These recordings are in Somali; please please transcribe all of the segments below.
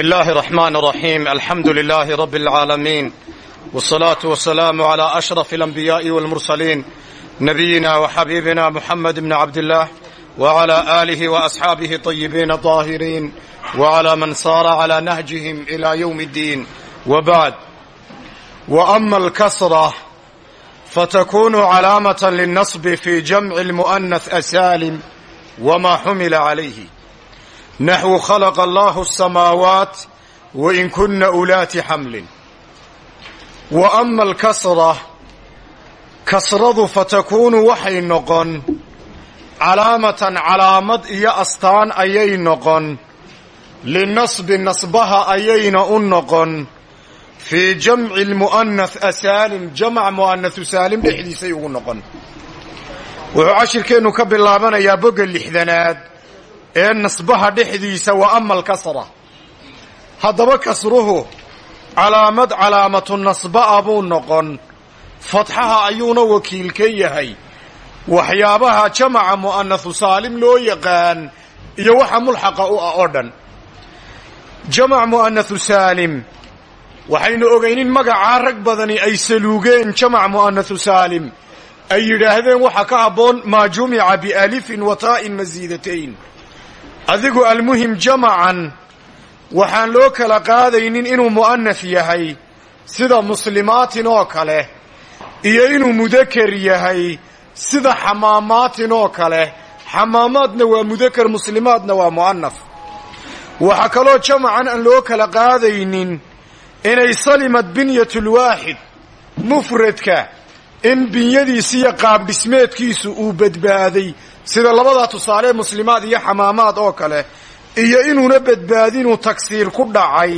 الله الرحمن الرحيم الحمد لله رب العالمين والصلاة والسلام على أشرف الأنبياء والمرسلين نبينا وحبيبنا محمد بن عبد الله وعلى آله وأصحابه طيبين الطاهرين وعلى من صار على نهجهم إلى يوم الدين وبعد وأما الكسرة فتكون علامة للنصب في جمع المؤنث السالم وما حمل عليه naxwu khalaqa allaahu asamaawaat wa in kunna ulaati xamlin wa ama alkasra kasradu fatakuunu waxay noqon calaamatan calaamad iyo astaan ayay noqon linasbi nasbaha ayayna u noqon fii jamci lmu'anath asaalim jamac mu'anahu saalim dhexdiisay ugu noqon wuxuu cashirkeennu ka bilaabanayaa bogga lixdanaad ee nasbaha dhexdiisa wa ama alkasra haddaba kasruhu calaamad calaamatu nasba'a buu noqon. Fatxaha ayuuna wakiil ka yahay. Waxyaabaha jamaca mu'anathu saalim loo yaqaan iyo waxa mulxaqa u ah oo dhan. Jamac mu'anathu saalim waxaynu ogaynin magacaa rag badani ay saluugeen jamac mu'anathu saalim. Ay yidhaahdeen waxa ka habboon maa jumica bialifin wa taa'in masiidatayn adigu almuhim jamacan waxaan loo kala qaadaynin inuu mu'anath yahay sida muslimaatin oo kale iyo inuu mudaker yahay sida xamaamaatin oo kale. Xamaamaadna waa mudaker muslimaadna waa mu'anaf waxaa kaloo jamacan aan loo kala qaadaynin inay salimad binyatulwaaxid mufradka in binyadiisiiyo qaabdhismeedkiisu uu badbaaday sida labadaa tusaalee muslimaad iyo xamaamaad oo kale iyo inuuna badbaadinuu tagsiir ku dhacay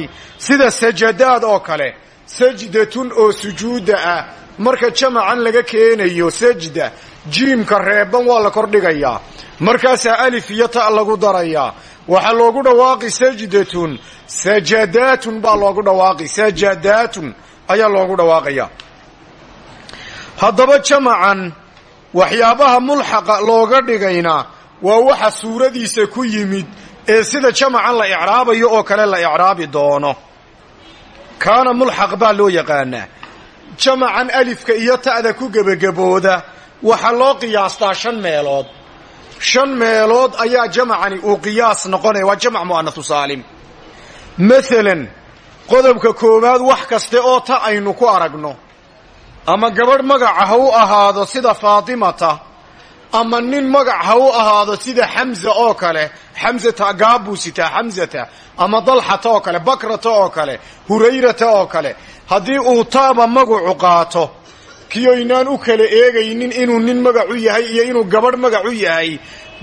sida sajadaad oo kale. Sajdatun oo sujuudda ah. Marka jamacan laga keenayo sajda jiimka reeban waa la kordhigayaa markaasaa alif iyo ta lagu darayaa waxaa loogu dhawaaqi sajdatun sajadaatun baa loogu dhawaaqi. Sajadaatun ayaa loogu dhawaaqayaa haddaba jamacan waxyaabaha mulxaqa looga dhigayna waa waxa suuradiisa ku yimid ee sida jamacan la icraabayo oo kale la icraabi doono. Kaana mulxaq baa loo yaqaanaa. Jamacan alifka iyo ta'da ku gebagabooda waxaa loo qiyaastaa shan meelood. Shan meelood ayaa jamacani uu qiyaas noqonaya waa jamac mu'anathu saalim. Maalan qodobka koowaad wax kaste oo ta aynu ku aragno ama gabadh magaca ha u ahaado sida faatimata ama nin magac ha u ahaado sida xamza oo kale xamzata gaab buu sitaa xamzata ama dalxata oo kale bakrata oo kale hurayrata oo kale haddii uu taaba magacu qaato kiyoynaan u kala eegaynin inuu nin magacu yahay iyo inuu gabadh magacu yahay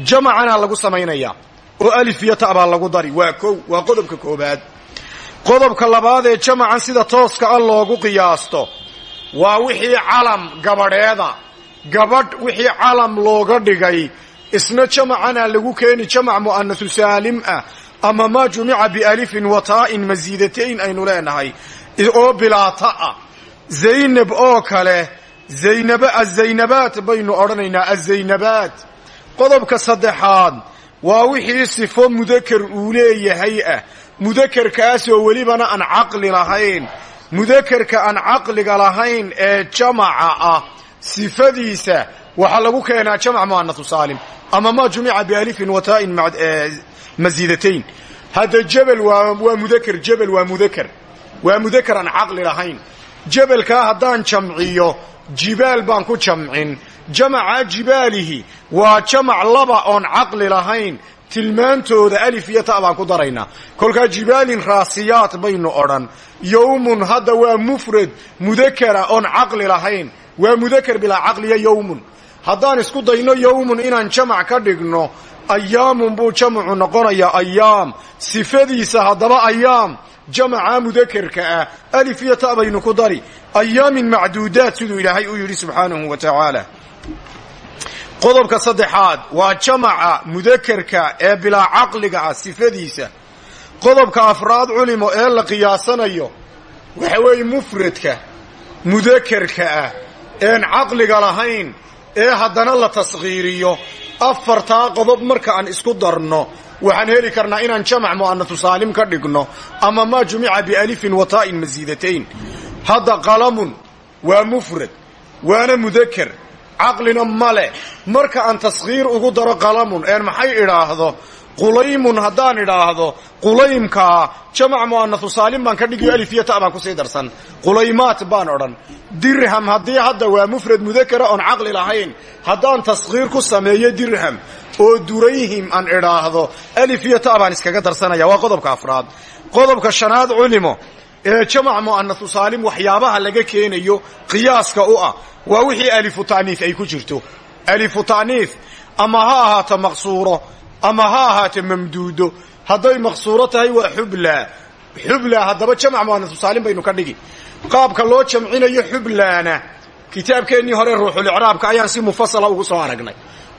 jamacana lagu samaynayaa oo alif iyo ta lagu dari waa kow waa qodobka koobaad. Qodobka labaad ee jamacan sida tooska a loogu qiyaasto waa wixii calam gabadheeda gabadh wixii calam looga dhigay. Isna jamacana lagu keeni jamac mu'anathu saalim ah. Ama maa jumica bialifin wa taa'in masiidatayn aynu leenahay. Oo bilaata ah. Zaynab oo kale. Zaynab azaynabaat baynu odhanaynaa azaynabaat qodobka saddexaad. Waa wixii sifo mudaker uu leeyahay ah. Mudakerkaasoo welibana aan caqli lahayn mudakerka aan caqliga lahayn ee jamaca ah sifadiisa waxaa lagu keenaa jamac mu'anathu saalim ama maa jumica bialifin wa taa'in masiidatayn hadda jebel waa mudaker jebel waa mudaker waa mudaker aan caqli lahayn. Jebelkaa haddaan jamciyo jibaal baan ku jamcin. Jamaca jibaalihi waa jamac laba oon caqli lahayn. Tilmaantooda alif iyo ta baan ku daraynaa kolkaa jibaalin raasiyaat baynu odhan yowmun hadda waa mufrad mudakera oon caqli lahayn. Waa mudaker bilaa caqliya yowmun. Haddaan isku dayno yowmun inaan jamac ka dhigno ayaamun buu jamacu noqonayaa ayaam. Sifadiisa haddaba ayaam. Jamaca mudakerka ah. Alif iyo ta baynu ku dari. Ayaamin macduudaat siduu ilaahay u yidhi subxaanahu wa tacaala. Qodobka saddexaad. Waa jamaca mudakerka ee bilaa caqliga ah sifadiisa qodobka afraad culimo ee la qiyaasanayo waxa weeye mufradka mudakerka ah een caqliga lahayn ee haddana la taskhiiriyo afartaa qodob marka aan isku darno waxaan heli karnaa inaan jamac mu'anathu saalim ka dhigno ama maa jumica bialifin wa taa'in masiidatayn hadda qalamun waa mufrad waana mudaker caqlina male marka aan taskhiir ugu daro qalamun een maxay idhaahdo qulaymun haddaan idhaahdo qulaymkaa jamac mu'anathu saalim baan ka dhigiyo alif iyo ta baan ku sii darsan. Qulaymaat baan odhan. Dirham haddii hadda waa mufrad mudakara oon caqli lahayn haddaan taskhiir ku sameeyo dirham oo durayhim aan idhaahdo alif iyo ta baan iskaga darsanaya waa qodobka afraad. Qodobka shanaad culimo. Ee jamac mu'anathu saalim waxyaabaha laga keenayo qiyaaska u ah waa wixii alifu ta'niif ay ku jirto. Alifu ta'niif ama ha ahaato maqsuuro ama ha ahaato mamduudo. Hadday maqsuuro tahay waa xubla. Xubla haddaba jamac mu'anathu saalim baynu ka dhigi. Qaabka loo jamcinayo xublaana kitaabkeennii hore ruuxulicraabka ayaan si mufasala ugu soo aragnay.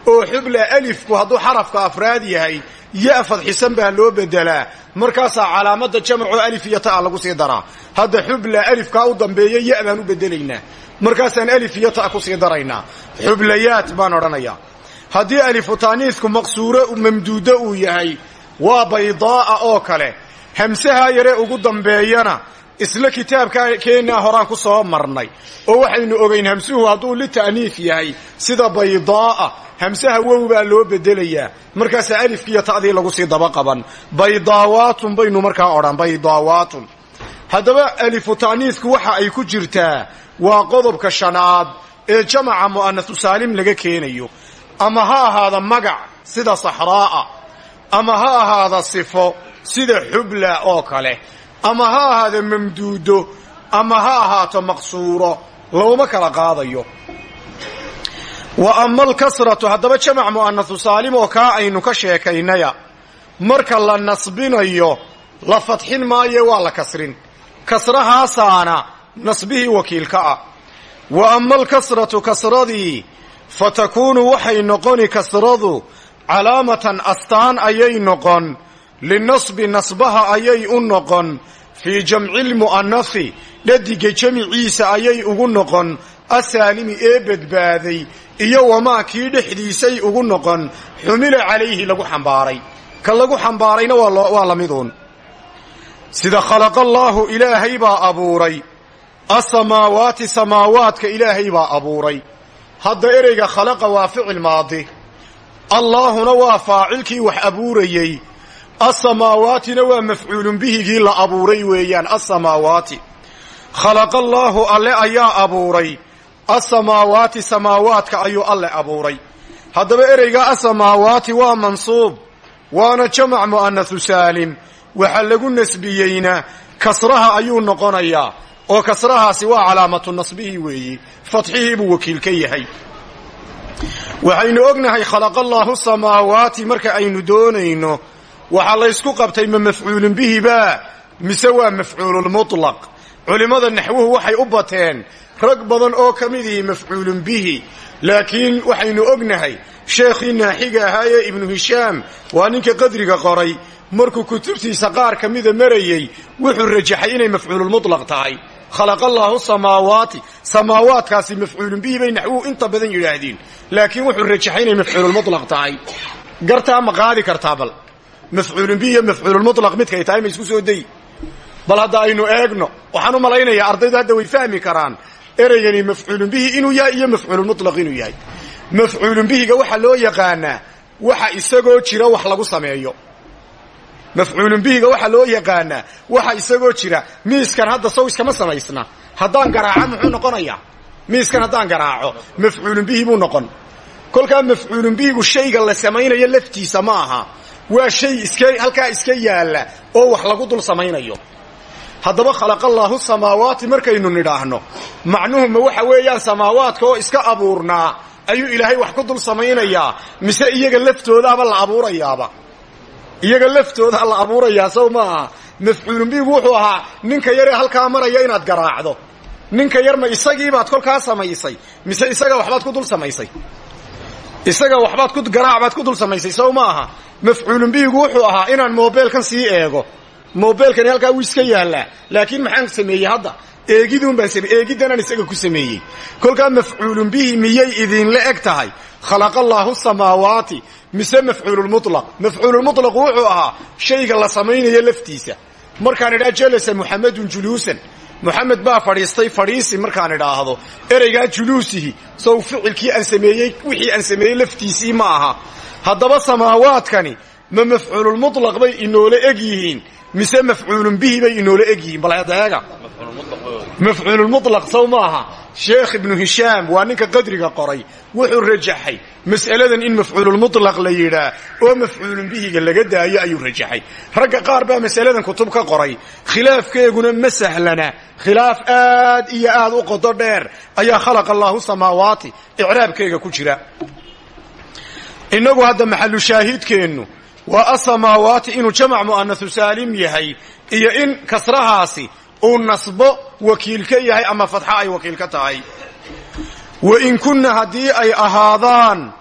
Oo xubla alifku hadduu xarafka afraad yahay ya fadxisan baa loo bedelaa markaasaa calaamada jamacoo alif iyo ta lagu sii daraa. Hadda xubla alifkaa u dambeeya ya baan u bedelaynaa markaasaan alif iyo ta ku sii daraynaa. Xublayaat baan odhanayaa haddii alifu taaniisku maqsuuro mamduudo uu yahay waa baydaa'a oo kale. Hamsahaa yare ugu dambeeyana isla kitaabka keennaa horaan ku soo marnay. Oo waxaynu ogayn hamsuhu hadduu lita'niif yahay sida baydaa'a hamsaha wow baa loo bedelayaa. Markaasaa alifkiiyo ta'dii lagu sii daba qaban. Baydaawaatun baynu markaa odhan baydaawaatun. Haddaba alifu ta'niisku waxa ay ku jirtaa waa qodobka shanaad ee jamaca mu'anathu saalim laga keenayo ama ha ahaada magac sida saxraa'a ama ha ahaada sifo sida xubla oo kale ama ha ahaada mamduudo ama ha ahaato maqsuuro looma kala qaadayo. Wa ama alkasratu haddaba jamac mu'anathu saalim oo kaa aynu ka sheekaynaya marka la nasbinayo la fadxin maayo waa la kasrin. Kasrahaasaana nasbihii wakiilka ah. Wa ama alkasratu kasradii fa takuunu waxay noqoni kasradu calaamatan astaan ayay noqon linasbi nasbaha ayay u noqon fii jamci lmu'anafi dhadiga jamiciisa ayay ugu noqon asaalimi ee badbaaday iyo wamaa kii dhexdiisay ugu noqon xumila calayhi lagu xambaaray. Ka lagu xambaarayna waa la miduun. Sida khalaqa allaahu ilaahay baa abuuray. Asamaawaati samaawaadka ilaahay baa abuuray hadda ereyga khalaqa waa ficil maadi. Allaahuna waa faacilkii wax abuurayey. Asamaawaaatina waa mafcuulun bihigii la abuuray weeyaan asamaawaati khalaqa allaahu alle ayaa abuuray. Asamaawaati samaawaadka ayuu alle abuuray. Haddaba ereyga asamaawaati waa mansuub waana jamac mu'anathu saalim. Waxaa lagu nasbiyeyna kasraha ayuu noqonayaa oo kasrahaasi waa calaamatu nasbihii weeyi fadxihii buu wakiil ka yahay. Waxaynu ognahay khalaqallaahu samaawaati marka aynu doonayno waxaa laysku qabtay ma mafcuulun bihiba mise waa mafcuululmutlaq culimmada naxwuhu waxay u bateen rag badan oo ka mid ihi mafcuulun bihi. Laakiin waxaynu ognahay sheekhii naaxiga ahaa ee ibnu hishaam waa ninka qadriga qoray markuu kutubtiisa qaar ka mida marayey wuxuu rajaxay inay mafcuululmutlaq tahay khalaqallaahu samaawaati. Samaawaadkaasi mafcuulun bihi bay naxwuhu inta badan yidhaahdeen. Laakiin wuxuu rajaxay inay mafcuululmutlaq tahay. Gartaa ma qaadi kartaa bal? Mafcuulun bihi iyo mafcuululmutlaq midkay tahay ma isku soo dayi bal hadda aynu eegno waxaan u malaynayaa ardaydu hadda way fahmi karaan ereygani mafcuulun bihi inuu yahay iyo mafcuululmutlaq inuu yahay. Mafcuulun bihiga waxaa loo yaqaanaa waxa isagoo jira wax lagu sameeyo mafcuulun bihiga waxaa loo yaqaanaa waxa isagoo jira miiskan hadda sow iskama samaysna. Haddaan garaaco muxuu noqonayaa? Miiskan haddaan garaaco mafcuulun bihi buu noqon. Kolkaa mafcuulun bihigu shayga la samaynayo laftiisa ma aha. Waa shay iska halkaa iska yaalla oo wax lagu dul samaynayo. Haddaba khalaqallaahu samaawaati markaynu nidhaahno macnuhuma waxa weeyaan samaawaadka oo iska abuurnaa ayuu ilaahay wax ku dul samaynayaa mise iyaga laftoodaaba la abuurayaaba iyaga laftoodaa la abuurayaa sow ma aha. Mafcuulun bihigu wuxuu ahaa ninka yaree halkaa maraya inaad garaacdo. Ninka yar ma isagiibaad kolkaa samaysay mise isaga waxbaad ku dul samaysay? Isaga waxbaad ku garaac ku dul samaysay sow ma aha. Mafcuulun bihigu wuxuu ahaa inaan moobeelkan sii eego. Moobeelkani halkaa wuu iska yaallaa laakiin maxaan sameeyey hadda? Eegiduun baan samey eegiddanaan isaga ku sameeyey. Kolkaa mafcuulun bihi miyay idinla eg tahay khalaqa allaahu samaawaati mise mafcuululmutlaq mafcuululmutlaq wuxuu ahaa shayga la samaynayo laftiisa. Markaan idhaa jalasa muxamedun juluusan. Muxamed baa fadhiistay fadhiisi markaan idhaahdo. Ereygaa juluusihi sow ficilkii aan sameeyey wixii aan sameeyey laftiisii ma aha. Haddaba samaawaadkani ma mafcuululmutlaq bay inoola eg yihiin mise mafcuulun bihi bay inoola eg yihiin. Bal adeega mafcuululmutlaq sow maaha sheekh ibnu hishaam waa ninka qadriga qoray. wuxuu rajaxay. mas'aladan in mafcuululmutlaq la yidhaa oo mafcuulun bihiga laga daayo ayuu rajaxay. ragga qaar baa masaladan kutub ka qoray. khilaafkeeguna ma sahlana. khilaaf aad iyo aad u qodo dheer ayaa khalaqa allaahu samaawaati. icraabkeega ku jira. innagu hadda maxalu shaahidkeennu waa asamaawaati inuu jamac mu'anasu saalim yahay iyo in kasrahaasi uu nasbo wakiil ka yahay ama fadxa ay wakiil ka tahay. Wa in kunna haddii ay ahaadaan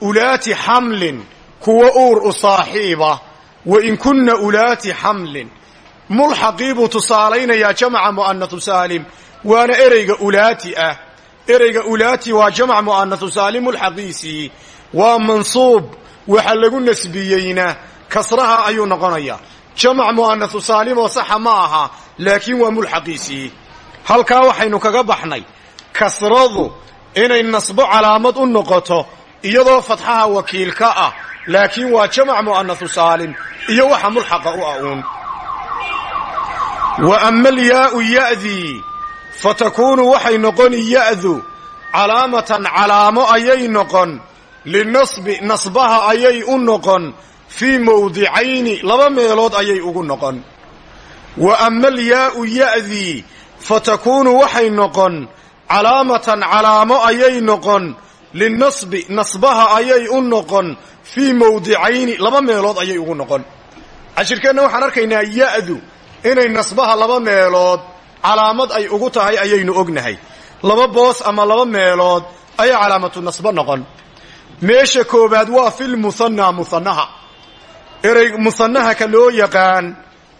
ulaati xamlin kuwa uur u saaxiiba. Wa in kunna ulaati xamlin. Mulxaqii buu tusaalaynayaa jamaca mu'anasu saalim waana ereyga ulaati ah. Ereyga ulaati waa jamac mu'anasu saalim mulxaqiisii waa mansuub waxa lagu nasbiyeyna. Kasraha ayuu noqonayaa jamac mu'anasu saalim oo saxa ma aha laakiin waa mulxaqiisii halkaa waxaynu kaga baxnay kasradu inay nasbo calaamad u noqoto iyadoo fatxaha wakiilka ah laakiin waa jamac mu'anasu saalim iyo waxa mulxaqa u ah uun. Wa ama alyaau ya'dii fatakuunu waxay noqoni ya'du calaamatan calaamo ayay noqon linasbi nasbaha ayay u noqon fii mawdicayni laba meelood ayay ugu noqon. Wa ama alyaau ya'dii fatakuunu waxay noqon calaamatan calaamo ayay noqon linasbi nasbaha ayay u noqon fii mawdicayni laba meelood ayay ugu noqon. Cashirkeenna waxaan arkaynaa ya'du inay nasbaha laba meelood calaamad ay ugu tahay ayaynu ognahay. Laba boos ama laba meelood ayay calaamatu nasbo noqon. Meesha koowaad waa fil muhanaa muhanaha erey muhanaha ka loo yaqaan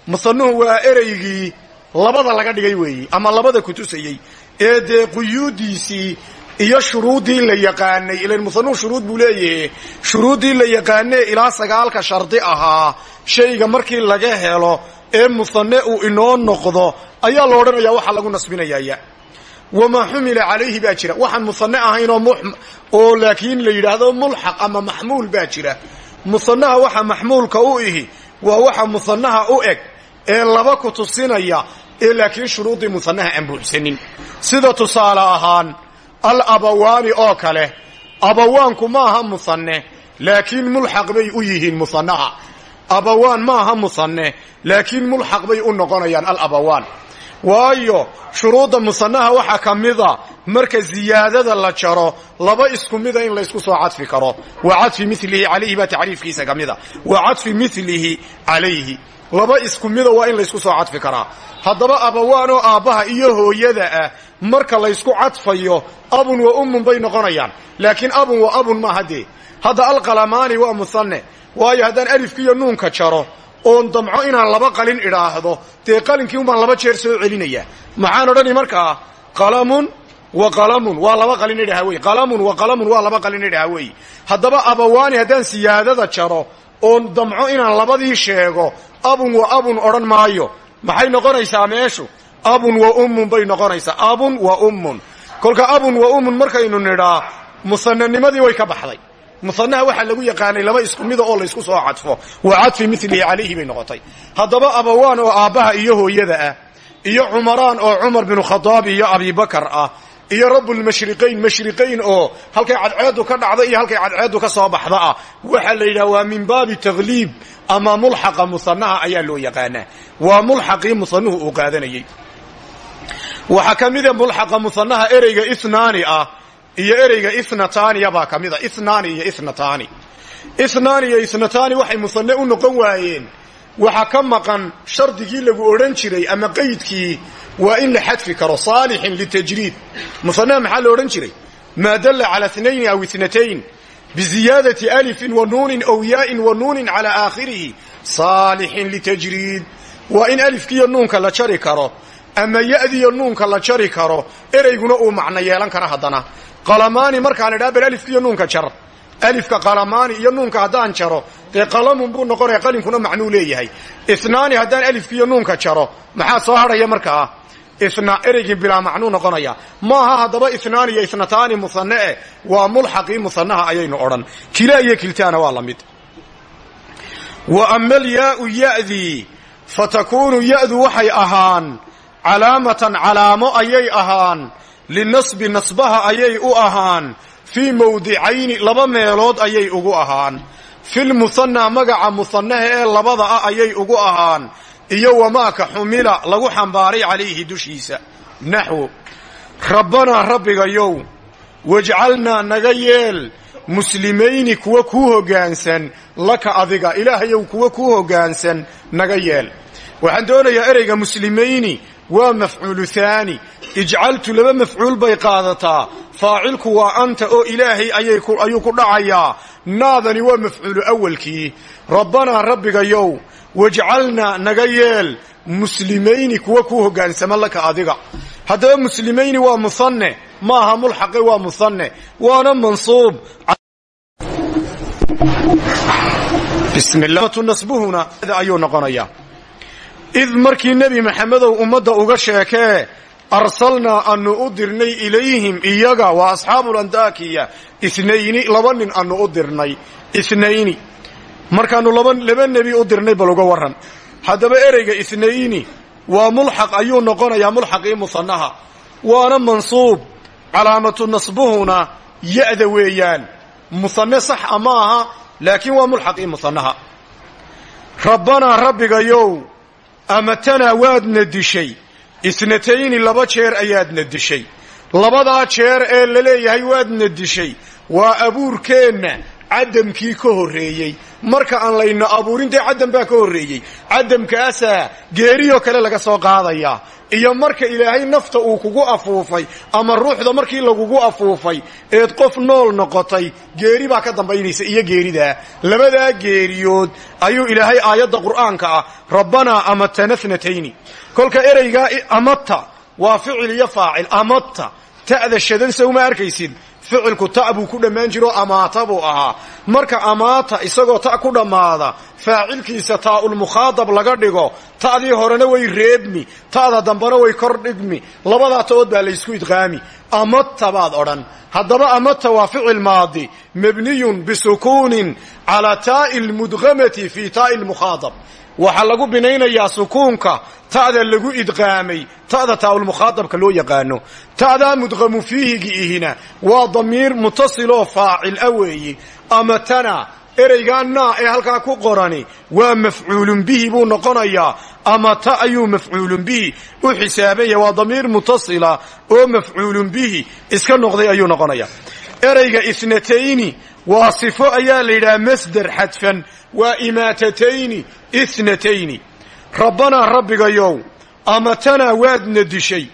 muhanuhu waa ereygii labada laga dhigay weeyi ama labada kutusayey ee dee quyuuddiisii iyo shuruuddii la yaqaanay ilan muhanuhu shuruud buu leeyahe shuruuddii la yaqaanee ilaa sagaalka shardi ahaa shayga markii laga helo ee muhane uu inoo noqdo ayaa la odhanayaa waxaa lagu nasbinayaaya wamaa xumila calayhi baa jira. Waxaan muhane ahayn oo laakiin la yidhaahdo mulxaq ama maxmuul baa jira muhanaha waxa maxmuulka u ihi waa waxa muhanaha u eg ee laba ku tusinaya ee laakiin shuruuddii muhanaha aan buuxsanin. Sida tusaale ahaan al abawaani oo kale abawaanku maaha muhane laakiin mulxaq bay u yihiin muhanaha abawaan maaha muhane laakiin mulxaq bay u noqonayaan al abawaan waayo shuruudda musanaha waxaa ka mida marka ziyaadada la jaro laba isku mida in laysku soo cadfi karo. Wa cadfi milihi calayhi baa tacriifkiisa ka wa cadfi milihi calayhi laba isku mida waa in laysku soo cadfi karaa. Haddaba abawaanoo aabbaha iyo hooyada ah marka laysku cadfayo abun wa ummun bay noqonayaan. Laakiin abun wa abun maaha dee hadda alqalamaani waa musanne. Waayo haddaan alifkiiyo nuunka jaro oon damco inaan laba qalin idhaahdo dee qalinkii un baan laba jeer soo celinayaa. Maxaan odhani markaa? Qalamun wa qalamun waa laba qalin idhaha wey. Qalamun wa qalamun waa laba qalin idhaha wey. Haddaba abawaani haddaan siyaadada jaro oon damco inaan labadii sheego abun wa abun odhan maayo. Maxay noqonaysaa meeshu? Abun wa ummun bay noqonaysaa. Abun wa ummun. Kolka abun wa ummun markaynu nidhaa musananimadii way ka baxday. Musanaha waxaa lagu yaqaanay laba isku mida oo laysku soo cadfo. Wa cadfi milihi calayhi bay noqotay. Haddaba abawaan oo aabbaha iyo hooyada ah iyo cumaraan oo cumar binu khadaab iyo abibakar ah iyo rabbulmashriqayn mashriqayn oo halkay cadceedu ka dhacda iyo halkay cadceedu ka soo baxda ah waxaa la yidhaha waa min baabi takhliib ama mulxaqa musanaha ayaa loo yaqaanaa. Waa mulxaqii musanuhu uu qaadanayey waxaa ka mida mulxaqa musanaha ereyga inaani ah iyo ereyga ithnataaniya baa ka mida ithnaani iyo ithnataani ithnaani iyo ithnataani waxay musane u noqon waayeen waxaa ka maqan shardigii lagu odhan jiray ama qaydkii waa in la xadfi karo saalixin litajriid musanaha maxaa la odhan jiray? Maa dalla cala inayn aw ithnatayn biziyaadati alifin wa nuunin aw yaa'in wa nuunin calaa aakhirihi. Saalixin litajriid waa in alifkiiyo nuunka la jari karo ama ya'diyo nuunka la jari karo ereyguna uu macno yeelan kara haddana. Qalamaani markaan idhaa bal alifka iyo nuunka jar alifka qalamaani iyo nuunka haddaan jaro dee qalamun buu noqonaya qalinkuna macnuu leeyahay. Inaani haddaan alifka iyo nuunka jaro maxaa soo hadhaya markaa ina ereygii bilaa macnuu noqonaya. Maaha haddaba inaani iyo inataani musanne eh waa mulxaqii musanaha ayaynu odhan. Kila iyo kiltaana waa la mid. Wa ama alyaau ya'dii fatakuunu ya'du waxay ahaan calaamatan calaamo ayay ahaan linasbi nasbaha ayay u ahaan fii mawdicayni laba meelood ayay ugu ahaan. Filmusanna magaca musanaha ee labada ah ayay ugu ahaan. Iyo wamaaka xumila lagu xambaaray calayhi dushiisa. Naxwo rabbanaa rabbigayow wajcalnaa naga yeel muslimayni kuwa kuu hoggaansan laka adiga ilaahayow kuwa kuu hoggaansan naga yeel. Waxaan doonayaa ereyga muslimayni waa mafcuulu haani ijcaltu laba mafcuul bay qaadataa faacilku waa anta oo ilaahay ayuu ku dhacayaa naadani waa mafcuulu awalkii. Rabbanaa rabbigayow wajcalnaa naga yeel. Muslimayni kuwa kuu hoggaansama laka adiga. Haddaba muslimayni waa musanne maaha mulxaqe waa musanne waana mansuub. Bismillasbuhuna ayuu noqonayaa. Id markii nebi maxamedow ummadda uga sheekee arsalnaa anu u dirnay ilayhim iyaga waa asxaabulandakiya inayni laba nin anu u dirnay inayni markaannu laba nebi u dirnay bal uga warran. Haddaba ereyga inayni waa mulxaq ayuu noqonayaa mulxaqii musanaha. Waana mansuub calaamatu nasbuhuna ya'da weeyaan. Musanne sax a ma aha laakiin waa mulxaqii musanaha. Rabbanaa rabbigayow amatanaa waadna dishay isnatayni laba jeer ayaadna dishay labadaa jeer ee la leeyahay waadna dishay waa abuurkeenna cadamkii ka horreeyey. Marka aan layna abuurin dee cadam baa ka horreeyey. Cadamkaasaa geeriyoo kale laga soo qaadayaa iyo marka ilaahay nafta uu kugu afuufay ama ruuxda markii lagugu afuufay eed qof nool noqotay geeri baa ka dambaynaysa iyo geeridaa. Labadaa geeriyood ayuu ilaahay aayadda qur'aanka ah rabbanaa amatana kolka ereygaa amata waa ficil iyo faacil. Amata ta'da shadan sawma arkaysid ficilku ta buu ku dhammaan jiro amaata buu ahaa. Marka amaata isagoo ta ku dhammaada faacilkiisa taa'ulmukhaadab laga dhigo ta'dii horena way reebmi ta'da dambena way kor dhigmi labadaa ta'ood baa laysku idqaami. Amata baad odhan. Haddaba amata waa ficil maadi mabniyun bisukuunin calaa taa'i lmudqamati fii taa'i lmukhaadab waxaa lagu binaynayaa sukuunka ta'da lagu idqaamay ta'da taa'ulmukhaadabka loo yaqaano. Ta'daa mudqamu fiihigi ihina waa damiir mutasiloo faacil a weeyi. Amatana ereygaa naa ee halkaa ku qorani waa mafcuulun bihi buu noqonayaa. Amata ayuu mafcuulun bihi u xisaabanya waa damiir mutasila oo mafcuulun bihi iska noqday ayuu noqonayaa. Ereyga isnatayni waa sifo ayaa la yidhaha masder xadfan waa imaatatayni ithnatayni rabbanaa rabbigayow amatanaa waadna dishay.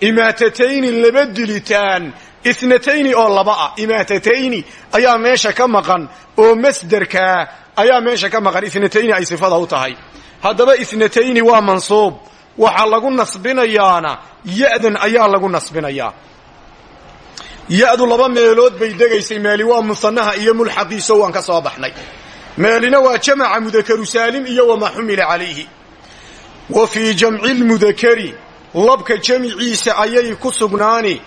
Imaatatayni laba dilitaan ithnatayni oo laba ah. Imaatatayni ayaa meesha ka maqan oo masderkaa ayaa meesha ka maqan. Ithnatayni ay sifada u tahay. Haddaba ithnatayni waa mansuub. Waxaa lagu nasbinayaana ya'dan ayaa lagu nasbinayaa. Ya'du laba meelood bay degaysay meeli waa musanaha iyo mulxaqiiso waan ka soo baxnay meelina waa jamaca mudakaru saalim iyo wamaa xumila calayhi. Wa fii jamci lmudakari labka jamiciisa ayay ku sugnaani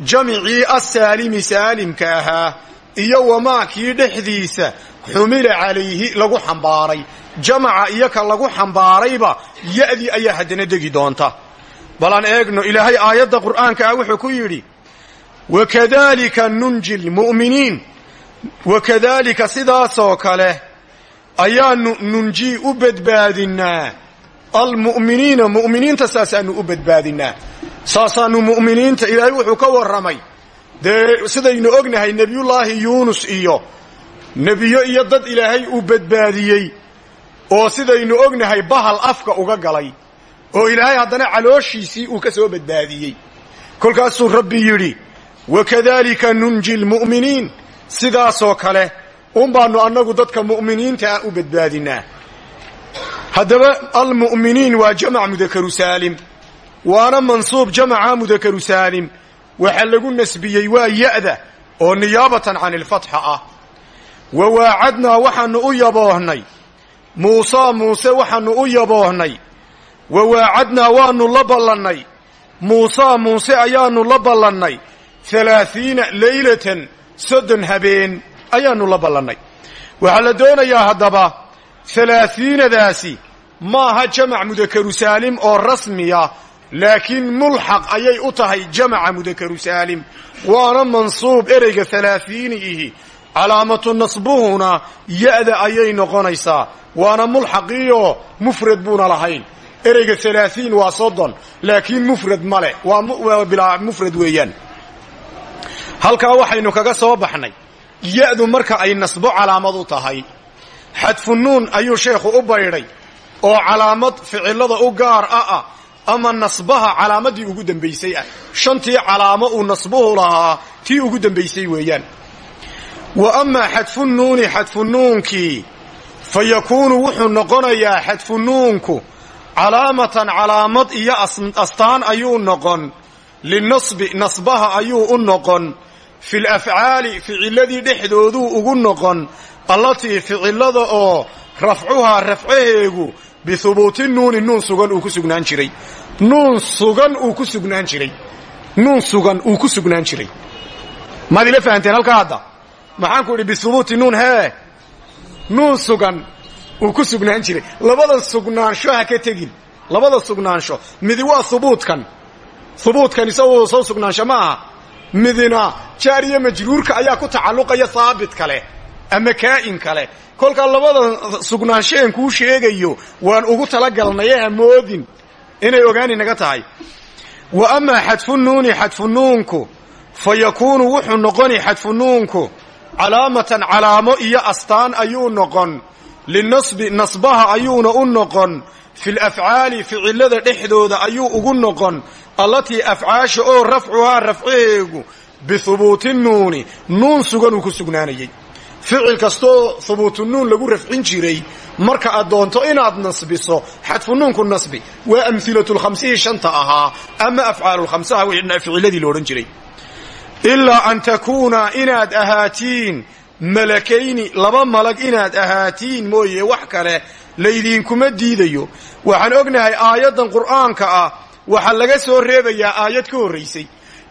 jamicii assaalimi saalimka ahaa iyo wamaa kii dhexdiisa xumila calayhi lagu xambaaray. Jamaca iyo ka lagu xambaarayba ya'dii ayaa haddana degi doonta. Balaan eegno ilaahay aayadda qur'aanka ah wuxuu ku yidhi wakadalika nunji lmu'miniin wakadaalika sidaasoo kale ayaanu nunjii u badbaadinnaa. Almu'miniina mu'miniinta saasaanu u badbaadinnaa. Saasaanu mu'miniinta ilaahay wuxuu ka warramay. Dee sidaynu ognahay nebiyullaahi yuunus iyo nebiyo iyo dad ilaahay uu badbaadiyey oo sidaynu ognahay bahal afka uga galay oo ilaahay haddana calooshiisii uu ka soo badbaadiyey. Kolkaasuu rabbi yidhi wakadaalika nunji lmu'miniin sidaasoo kale un baanu annagu dadka mu'miniinta ah u badbaadinaa. Haddaba almu'miniin waa jamac mudakaru saalim waana mansuub jamaca mudakaru saalim waxaa lagu nasbiyey waa ya'da oo niyaabatan can ilfatxa ah. Wa waacadnaa waxaannu u yaboohnay muusaa muuse waxaannu u yaboohnay wa waacadnaa waannu la ballannay. Muusaa muuse ayaannu la ballannay. Halaathiina leylatan soddon habeen ayaannu la ballannay. Waxaa la doonayaa haddaba halaathiinadaasi maaha jamac mudakaru saalim oo rasmiya laakiin mulxaq ayay u tahay jamaca mudakaru saalim waana mansuub ereyga halaathiini ihi calaamatu nasbuhuna ya'da ayay noqonaysaa. Waana mulxaqiioo mufrad buuna lahayn. Ereyga halaahiin waa soddon laakiin mufrad male waa bilaa mufrad weeyaan. Halkaa waxaynu kaga soo baxnay ya'du marka ay nasbo calaamad u tahay. Xadfu nuun ayuu sheekhu u baydhay oo calaamad ficilada u gaar ah ah ama nasbaha calaamaddii ugu dambaysay ah. Shantii calaamo uu nasbuhu lahaa tii ugu dambaysay weeyaan. Wa amaa xadfu nuuni xadfu nuunkii fa yakuunu wuxuu noqonayaa xadfu nuunku calaamatan calaamad iyo astaan ayuu noqon linasbi nasbaha ayuu u noqon fil afcaali ficiladii dhexdooduu ugu noqon allatii ficilada oo rafcuhaa rafcaheegu bihubuuti nuuni nuun sugan uu ku sugnaan jiray nuun sugan uu ku sugnaan jiray nuun sugan uu ku sugnaan jiray maad ila fahanteen halkaa hadda maxaan ku idhi bihubuuti nuun hee nuun sugan uu ku sugnaan jiray labada sugnaansho ha ka tegin labada sugnaansho midi waa hubuudkan hubuudkan isagoo soo sugnaansho ma aha midina jaar iyo majruurka ayaa ku tacalluqaya haabit kale ama kaa'in kale. Kolkaa labada sugnaanshoeen kuu sheegayo waan ugu talagalnaye moodin. Inay ogaani naga tahay. Wa amaa xadfu nuuni xadfu nuunku fa yakuunu wuxuu noqoni xadfu nuunku calaamatan calaamo iyo astaan ayuu noqon. Linasbi nasbaha ayuuna u noqon. Fil afcaali ficilada dhexdooda ayuu ugu noqon allatii afcaasha oo rafcuhaa rafcaheegu bihubuuti nuuni nuun sugan uu ku sugnaanayey ficil kastoo hubuutu nuun lagu rafcin jiray marka aad doonto inaad nasbiso xadfu nuunku nasbi waa amhilatulkhamsihii shanta ahaa ama afcaalulkhamsaha ficiladii la odhan jiray. Ilaa an takuuna inaad ahaatiin malakayni laba malag inaad ahaatiin mooye wax kale laydiinkuma diidayo. Waxaan ognahay aayaddan qur'aanka ah waxaa laga soo reebayaa aayad ka horraysay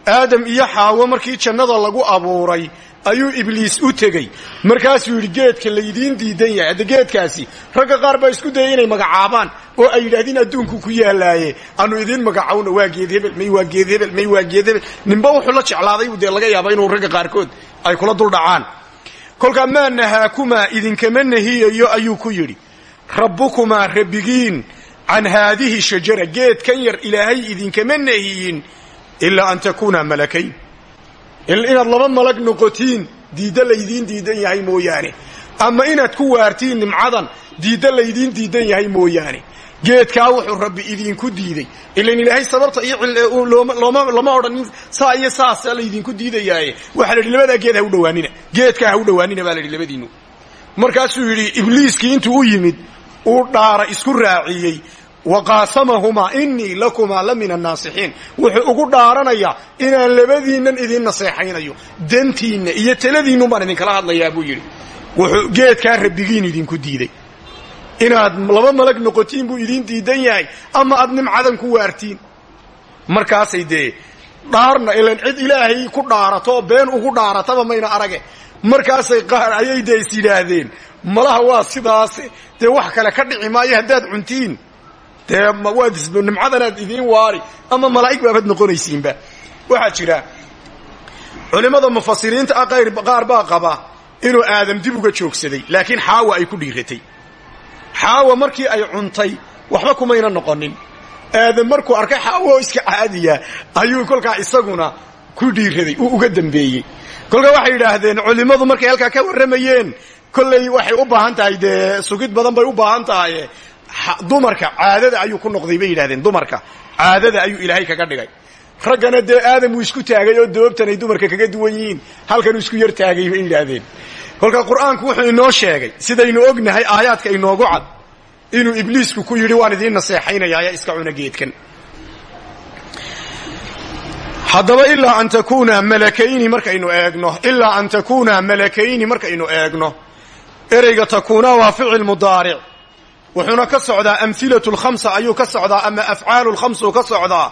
aadam iyo xaawo markii jannada lagu abuuray ayuu ibliis u tegey. Markaasuu yidhi geedka laydiin diidan yahay. Hadda geedkaasi ragga qaar baa isku dayay inay magacaabaan oo ay yidhahdiin adduunku ku yaalaaye anu idiin magacawna waa geed hebel may waa geed hebel may waa geed hebel. Ninba wuxuu la jeclaaday dee laga yaaba inuu ragga qaarkood ay kula duldhacaan kolkaa maa nahaakumaa idinkama nahiyayo ayuu ku yidhi. Rabbukumaa rabbigiin can haadihi shajara geedkan yar ilaahay idinkama nahiyin ilaa an takuuna malakayn inaad laba malag noqotiin diidda laydiin diidan yahay mooyaane ama inaad ku waartiin nimcadan diidda laydiin diidan yahay mooyaane geedkaa wuxuu rabbi idinku diiday ilan ilaahay sababta iyo lama odhanin saa iyo saasa laydinku diidayaaye waxaa la yidhi labadaa geed ha u dhawaanina geedkaa ha u dhawaanina baa la yidhi labadiinu markaasuu yidhi ibliiskii intuu u yimid uu dhaara isku raaciyey wa qaasamahumaa innii lakumaa la min annaasixiin wuxuu ugu dhaaranayaa inaan labadiinnan idiin naseexaynayo dantiinna iyo taladiinnun baan idinkala hadlayaa buu yidhi wuxuu geedkaa rabbigiin idinku diiday inaad laba malag noqotiin buu idiin diidan yahay ama aad nimcadan ku waartiin markaasay dee dhaarna ilan cid ilaahay ku dhaarato oo been ugu dhaarataba mayna arage markaasay qaar ayay dee is yidhaahdeen malaha waa sidaase dee wax kale ka dhici maayo haddaad cuntiin dee waad nimcadanaad idiin waari ama malaa'ig baabad noqonaysiinba. Waxaa jira culimmada mufasiriinta ah qaar baa qaba inuu aadam dib uga joogsaday laakiin xaawa ay ku dhiiratay. Xaawa markii ay cuntay waxba kumayna noqonin. Aadam markuu arkay xaawa oo iska caadiya ayuu kolkaa isaguna ku dhiiraday uu uga dambeeyey. Kolkaa waxay yidhaahdeen culimmadu markay halkaa ka warramayeen kolley waxay u baahan tahay sugid badan bay u baahan dumarka caadada ayuu ku noqday bay yidhahdeen dumarka. Caadada ayuu ilaahay kaga dhigay. Raggana dee aadam uu isku taagay oo doobtan ay dumarka kaga duwan yihiin halkanuu isku yar taagay bay yidhaahdeen. Kolkaa qur'aanku wuxuu inoo sheegay sidaynu ognahay aayaadka inoogu cad inuu ibliisku ku yidhi waan idiin naseexaynaya ayaa iska cuna geedkan. Haddaba ilaa an takuuna malakayni markaynu eegno ilaa an takuuna malakayni markaynu eegno ereyga takuuna waa ficil mudaaric wuxuuna ka socdaa amhilatu lkhamsa ayuu ka socdaa ama afcaalu lkhamsuu ka socdaa?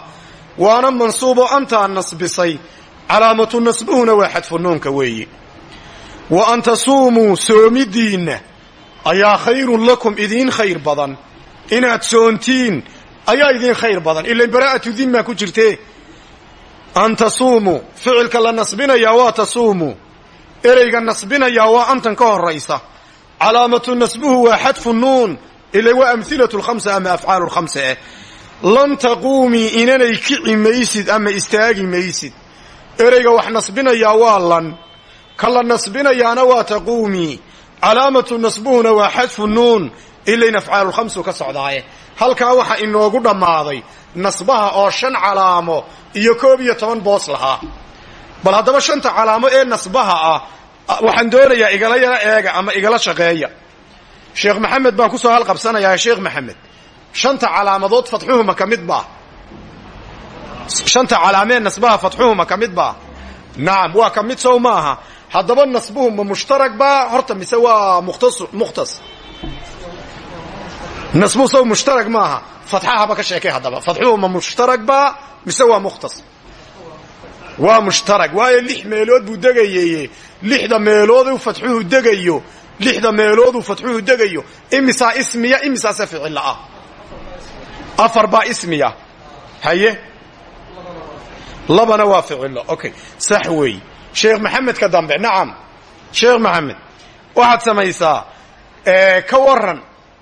Waana mansuubo antaa nasbisay. Calaamatu nasbuhuna waa xadfu nuunka weeyi. Wa an tasuumuu soomidiinna ayaa khayrun lakum idiin khayr badan. Inaad soontiin ayaa idiin khayr badan. Ilan baraa'atu dimmaa ku jirtee. An tasuumuu ficilka la nasbinayaa waa tasuumuu. Ereyga nasbinayaa waa antan ka horaysa calaamatu nasbuhu waa xadfu nuun ila waa amhilatu lkhamsa ama afcaalu lkhamsa eh lan taquumii inanay kici maysid ama istaagi maysid ereyga wax nasbinayaa waa lan ka la nasbinayaana waa taquumii calaamatu nasbuhuna waa xadfu nuun ilayn afcaalulkhamsu ka socdaaye halkaa waxaa inoogu dhammaaday nasbaha oo shan calaamo iyo koob iyo toban boos lahaa bal haddaba shanta calaamo ee nasbaha ah waxaan doonayaa igala yaro eega ama igala shaqeeya sheekh maxamed baan ku soo halqabsanayaa sheekh maxamed shanta calaamadood fatxuhuma ka mid shanta calaamee nasbaha fatxuhuma ka mid baa. Waa ka mid sow haddaba ma mushtarag baa horta mise waa mukhtas mukhtas. Nasbuhu sow mushtarag maaha. Fatxahaba ka sheekay haddaba. Fatxuhu ma mushtarag baa mise waa mukhtas? Waa mushtarag waayo lix meelood buu degayeye. Lixda meelooduu fatxuhu degayo lixda meelooduu fatxuhu degayo imisaa ismiya imisaase ficilla ah. Afar baa ismiya. Haye? Labana waa ficillo okay sax weey. Sheekh maxamedka dambe nacam sheekh maxamed waxaad samaysaa ka waran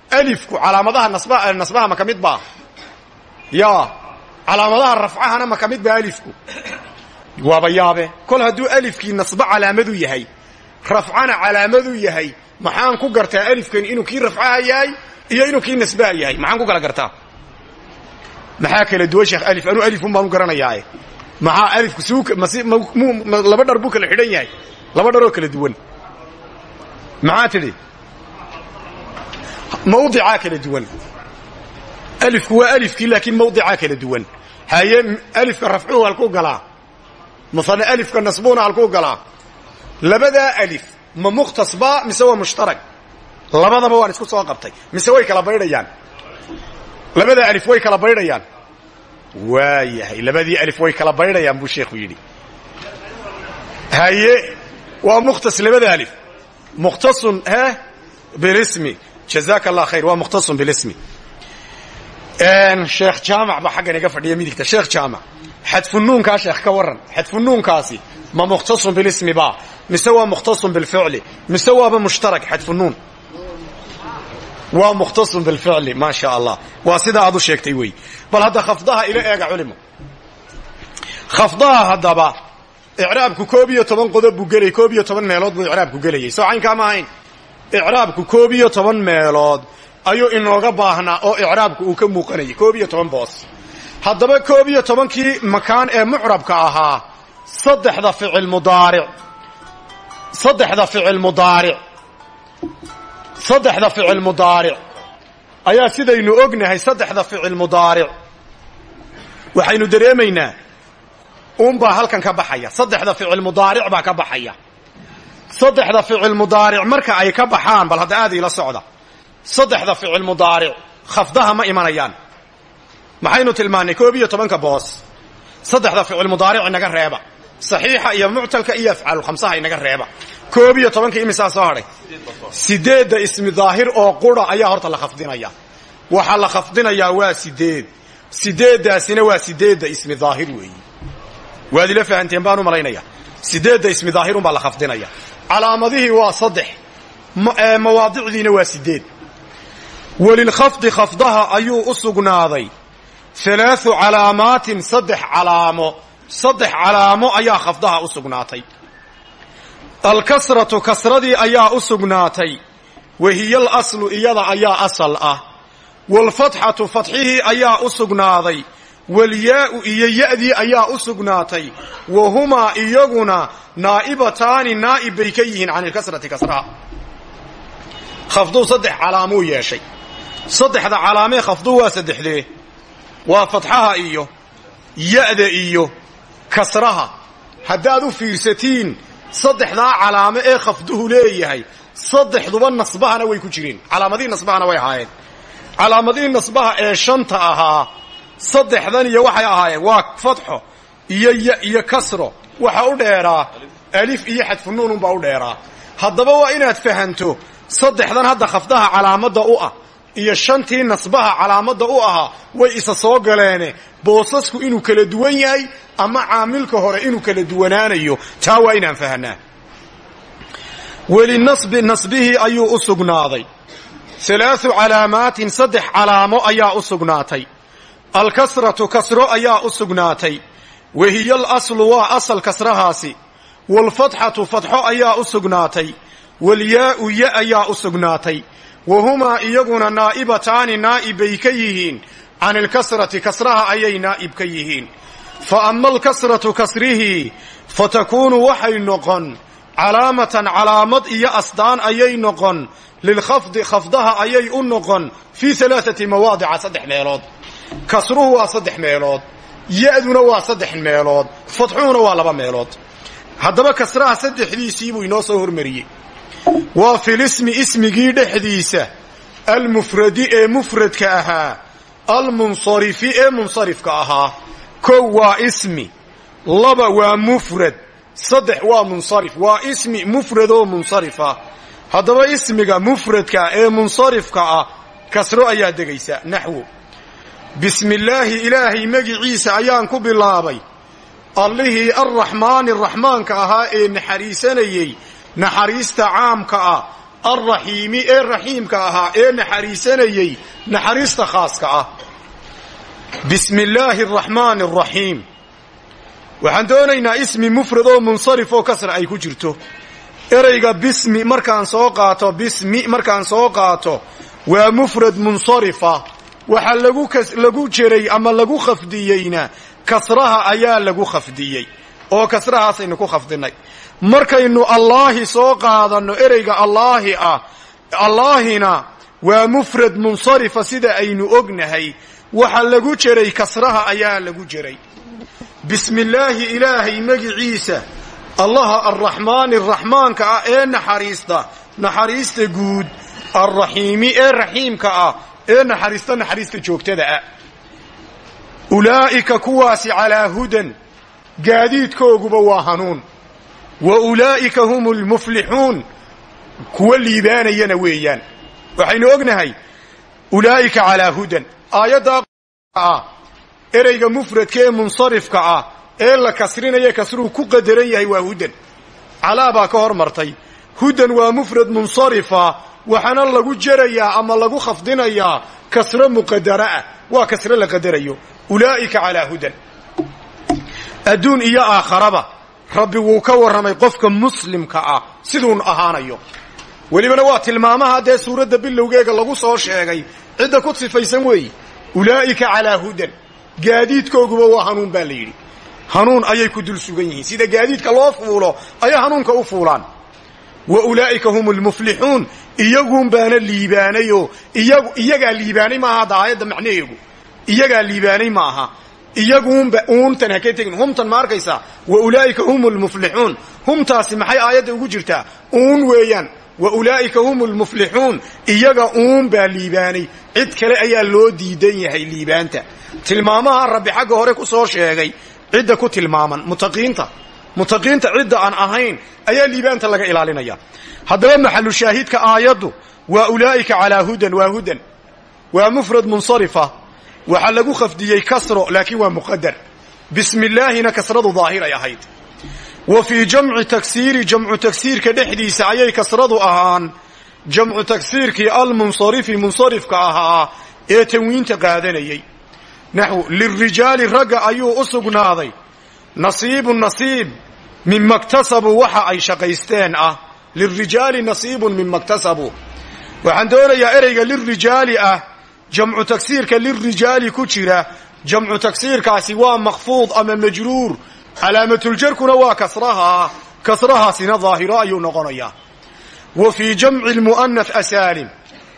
alifku calaamadaha nasba nasbaha ma ka mid baa? Ya calaamadaha rafcahana ma ka mid baa alifku? Waaba yaabe. Kol hadduu alifkii nasba calaamadu yahay rafcana calaamadu yahay. Maxaan ku gartaa alifkani inuu kii rafcaha yahay iyo inuu kii nasbaha yahay maxaan ku kala gartaa? Maxaa kala duwan sheekh alif? Anuu alifun baan u garanayaae maxaa alifku suuka laba dhar buu kala xidhan yahay. Laba dharoo kala duwan. Maxaa tidhi? Mawdicaa kala duwan. Alifku waa alifkii laakiin mawdicaa kala duwan. Haye alifka rafcuhu halkuu galaa. Masane alifka nasbuuna halkuu galaa labadaa alif ma mukhtas baa mise waa mushtarag labadaba waan isku soo qabtay. Mise way kala baydhayaan labadaa alif way kala baydhayaan waayahay labadii alif way kala baydhayaan buu sheekhu yidhi. Haye waa mukhtas labada alif. Mukhtasun he? Bilismi. Jazaaka allah khayr waa mukhtasun bilismi. Sheekh jaamac baa xaggan iga fadhiya midigta. Sheekh jaamac xadfunuunkaa sheekh ka waran xadfunuunkaasi ma mukhtasun bilismi ba mise waa mukhtasun bilficli mise waaba mushtarak xadfunuun? Waa mukhtasun bilficli maa sha allah waa sidaa aad u sheegtay wey. Bal hadda khafdaha ila eega culimo. Khafdaha haddaba icraabku koob iyo toban qodob buu gelay koob iyo toban meelood buu icraabku gelayay soo caynkaa ma ahayn. Icraabku koob iyo toban meelood ayuu inooga baahnaa oo icraabku uu haddaba koob iyo tobankii makaan ee mucrabka ahaa saddexda ficil mudaaric saddexda ficil mudaaric saddexda ficil mudaaric. Ayaa sidaynu ognahay saddexda ficil mudaaric. Waxaynu dareemaynaa uunbaa halkan ka baxaya saddexda ficil mudaaric baa ka baxaya. Saddexda ficil mudaaric marka ay ka baxaan bal hadda aad iila socda. Saddexda ficil mudaaric khafdaha ma imanayaan maxaynu tilmaannay koob iyo tobanka boos. Saddexda ficil mudaaric inaga reeba. Saxiixa iyo muctalka iyo afcaalulkhamsaha inaga reeba. Koob iyo tobanka soo hadhay sideedda ismi daahir oo qura ayaa horta la khafdinaya. Waxaa la khafdinayaa waa sideed. Sideeddaasina waa sideedda ismi daahir weeyi. Waad ila fahanteen baan u malaynaya. Sideedda ismi daahirunbaa la khafdinaya. Calaamadihii waa saddex. Mawaadicdiina waa sideed. Welilkhafdi khafdaha ayuu u halaau calaamaatin saddex calaamo saddex calaamo ayaa khafdaha u sugnaatay. Alkasratu kasradii ayaa u sugnaatay. Wahiya alaslu iyada ayaa asal ah. Waalfatxatu fatxihii ayaa u sugnaaday. Walyaa'u iyo ya'dii ayaa u sugnaatay. Wa humaa iyaguna naa'ibataani naa'ib bay ka yihiin can ilkasrati kasraha khafduu saddex calaamuu yeeshay. Saddexda waa fatxaha iyo ya'da iyo kasraha. Haddaad u fiirsatiin saddexdaa calaamo ee khafduhu leeyahay saddexduba nasbahana way ku jireen. Calaamadihii nasbahana way ahaayeen. Calaamadihii nasbaha ee shanta ahaa saddexdan iyo waxay ahaayeen. Waa fatxo iyo ya iyo kasro. Waxa u dheeraa alif iyo xadfunuun unbaa u dheeraa. Haddaba waa inaad fahanto saddexdan hadda khafdaha calaamadda u ah iyo shantii nasbaha calaamadda u ahaa way isa soo galeene. Boosasku inuu kala duwan yahay ama caamilka hore inuu kala duwanaanayo? Taa waa inaan fahanaa. Welinasbi nasbihii ayuu u sugnaaday. Halaau calaamaatin saddex calaamo ayaa u sugnaatay. Alkasratu kasro ayaa u sugnaatay. Wahiya alaslu waa asal kasrahaasi. Waalfatxatu fatxo ayaa u sugnaatay. Walyaa'u ya ayaa u sugnaatay wa humaa iyaguna naa'ibataani naa'ib bay ka yihiin can ilkasrati kasraha ayay naa'ib ka yihiin fa ama alkasratu kasrihii fa takuunu waxay noqon calaamatan calaamad iyo asdaan ayay noqon lilkhafdi khafdaha ayay u noqon fii alaaati mawaadica saddex meelood kasruhu waa saddex meelood ya-duna waa saddex meelood fatxuhuna waa laba meelood haddaba kasraha saddexdiisii buu inoo soo hormariyey waa filismi ismigii dhexdiisa almufradi ee mufradka ahaa almunsarifi ee munsarifka ahaa kow waa ismi laba waa mufrad saddex waa munsarif waa ismi mufrad oo munsarifa. Haddaba ismiga mufradka ee munsarifka ah kasro ayaa degaysa naxwo bismi illaahi ilaahay magiciisa ayaan ku bilaabay. Allihii arraxmaani raxmaanka ahaa ee naxariisanayey naxariista caamka ah alraxiimi ee raxiimka ahaa ee naxariisanayey naxariista khaaska ah. Bismi illaahi araxmaani araxiim waxaan doonaynaa ismi mufrad oo munsarif oo kasra ay ku jirto. Ereyga bismi markaan soo qaato bismi markaan soo qaato waa mufrad munsarifa. Waxaa lagu lagu jeray ama lagu khafdiyeyna kasraha ayaa lagu khafdiyey. Oo kasrahaasaynu ku khafdinay markaynu allaahi soo qaadanno ereyga allaahi ah allaahina waa mufrad munsarifa sida aynu ognahay. Waxa lagu jeray kasraha ayaa lagu jeray. Bismi illaahi ilaahay magiciisa allaha arraxmaani raxmaanka ah ee naxariista naxariista guud alraxiimi ee raxiimka ah ee naxariista naxariista joogtada ah. Ulaa'ika kuwaasi calaa hudan gaadiidkooguba waa hanuun wa ulaa'ika hum lmuflixuun kuwa liibaanayana weeyaan. Waxaynu ognahay ulaa'ika calaa hudan. Aayaddaa ah ereyga mufradka ee munsarifka ah ee la kasrinaya kasruhu ku qadaran yahay waa hudan. Calaa baa ka hor martay hudan waa mufrad munsarifa waxaana lagu jerayaa ama lagu khafdinayaa kasro muqadara ah. Waa kasro la qadarayo. Ulaa'ika calaa hudan. Adduun iyo aakharaba rabbi wuu ka warramay qofka muslimka ah siduun ahaanayo. Welibana waa tilmaamaha dee suuradda bilowgeega lagu soo sheegay. Cidda ku sifaysan weeyi ulaa'ika calaa hudan. Gaadiidkooguba waa hanuun baa la yidhi. Hanuun ayay ku dul sugan yihiin. Sida gaadiidka loo fuulo ayay hanuunka u fuulaan. Wa ulaa'ika hum lmuflixuun iyaguun baana liibaanayoo iyagaa liibaanay maaha hadda aayadda macnaheegu. Iyagaa liibaanay ma aha iyaguunba uuntan ha ka tegin. Humtan ma wa ulaa'ika hum lmuflixuun humtaasi maxay aayadda ugu jirtaa? Uun weeyaan. Wa ulaa'ika hum lmuflixuun iyaga uun baa liibaanay. Cid kale ayaa loo diidan yahay liibaanta. Tilmaamaha rabbi xagga hore ku soo sheegay cidda ku tilmaaman. Mutaqiinta. Mutaqiinta cidda aan ahayn ayaa liibaanta laga ilaalinaya. Haddaba maxalu shaahidka aayaddu? Waa ulaa'ika calaa hudan waa hudan. Waa mufrad munsarifa waxaa lagu khafdiyey kasro laakiin waa muqadar bismi illaahina kasradu daahir ay ahayd. Wa fii jamci taksiiri jamcu tagsiirka dhexdiisa ayay kasradu ahaan. Jamcu tagsiirkii almunsarifi munsarifka ahaa ee tanwiinta qaadanayey naxwu lirijaali ragga ayuu u sugnaaday. Nasiibun nasiib mima ktasabuu waxa ay shaqaysteen ah. Lirijaali nasiibun mima ktasabuu waxaan doonayaa ereyga lirijaali ah jamcu tagsiirka lirijaali ku jira. Jamcu tagsiirkaasi waa makfuud ama majruur. Calaamatuljarkuna waa kasraha. Kasrahaasina daahiro ayuu noqonayaa. Wa fii jamci lmu'anath asaalim.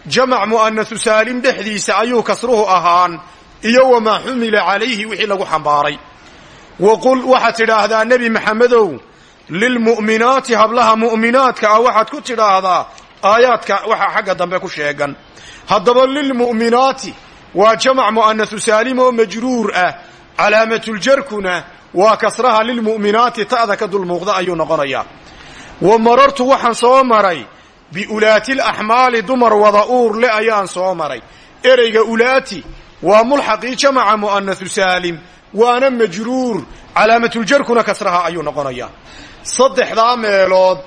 Jamac mu'anahu saalim dhexdiisa ayuu kasruhu ahaan iyo wamaa xumila calayhi wixii lagu xambaaray. Waqul waxaad tidhaahdaa nebi maxamedow lilmu'minaati hablaha mu'minaadka ah waxaad ku tidhaahdaa aayaadka waxaa xagga dambe ku sheegan haddaba lilmu'minaati waa jamac mu'anasu saalim oo majruur ah calaamatuljarkuna waa kasraha lilmu'minaati ta'da ka dulmuuqda ayuu noqonayaa. Wa marartu waxaan soo maray biulaati laxmaali dumar wada uur le ayaan soo maray. Ereyga ulaati waa mulxaqii jamaca mu'anasu saalim waana majruur calaamatuljarkuna kasraha ayuu noqonayaa. Saddexdaa meelood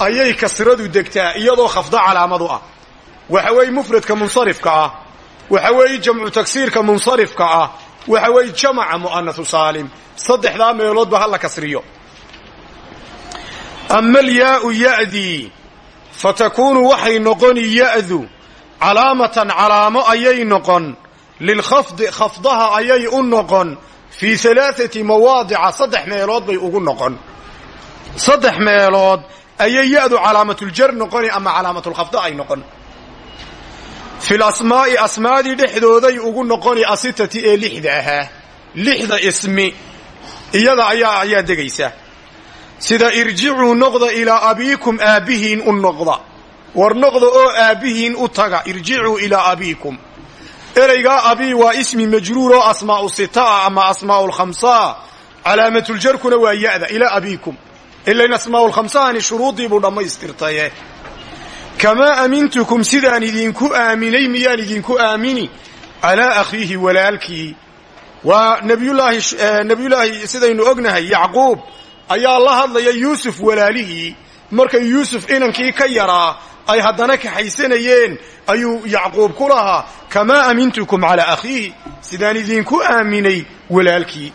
ayay kasradu degtaa iyadoo khafdo calaamadu ah waxa weeye mufradka munsarifka ah. Waxa weeye jamcu tagsiirka munsarifka ah. Waxa weeye jamaca mu'anasu saalim. Saddexdaa meeloodba ha la kasriyo. Ama alyaau ya'dii fatakuunu waxay noqoni ya'du. Calaamatan calaamo ayay noqon. Lilkhafdi khafdaha ayay u noqon. Fii alaaati mawaadica saddex meelood bay ugu noqon. Saddex meelood ayay ya'du calaamatuljar noqoni ama calaamatulkhafda ay noqon fil asmaa'i asmaadii dhexdooday ugu noqoni asitati ee lixda ahaa lixda ismi. Iyada ayaa ayaa degaysa. Sida irjicuu noqda ilaa abiikum aabbihiin u noqda. War noqda oo aabbihiin u taga irjicuu ilaa abiikum. Ereygaa abii waa ismi majruur oo asmaa'u sitaa ama asmaa'u lkhamsaa calaamatuljarkuna waa ya'da ilaa abiikum. Ilayn asmaa'ulkhamsaani shuruuddii buu dhammaystirtaye kamaa amintukum sidaan idinku aaminay miyaan idinku aamini calaa akhiihi walaalkii waa nabiyullaahi nebiyullaahi sidaynu ognahay yacquub ayaa la hadlaya yuusuf walaalihii markay yuusuf inankii ka yaraa ay haddana kaxaysanayeen ayuu yacquub ku lahaa kamaa amintukum calaa akhiihi. Sidaan idinku aaminay walaalkii.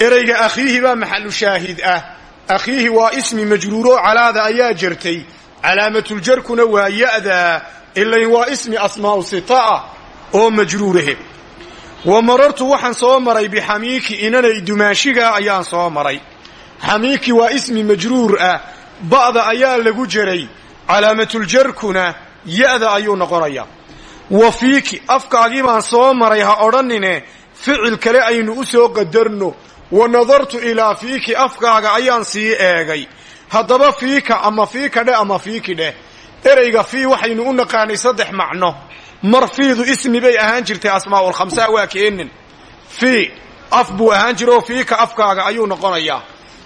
Ereyga akhiihi baa maxalu shaahid ah. Akhiihi waa ismi majruuro calaada ayaa jirtay calaamatuljarkuna waa ya'daa ilayn waa ismi asmaa'u sita'a oo majruurahe wa marartu waxaan soo maray bixamiiki inanay dumaashigaa ayaan soo maray. Xamiiki waa ismi majruur ah ba'da ayaa lagu jeray calaamatuljarkuna ya'da ayuu noqonayaa wa fiiki afkaagii baan soo maray ha odhanine ficil kale aynu u soo qadarno. Wa nadartu ilaa fiiki afkaaga ayaan sii eegay haddaba fiika ama fiika dheh ama fiiki dheh ereyga fii waxaynu u naqaanay saddex macno. Mar fiidu ismi bay ahaan jirtay asmaa'ulkhamsaa waa keenin. Fii af buu ahaan jira oo fiika afkaaga ayuu noqonayaa.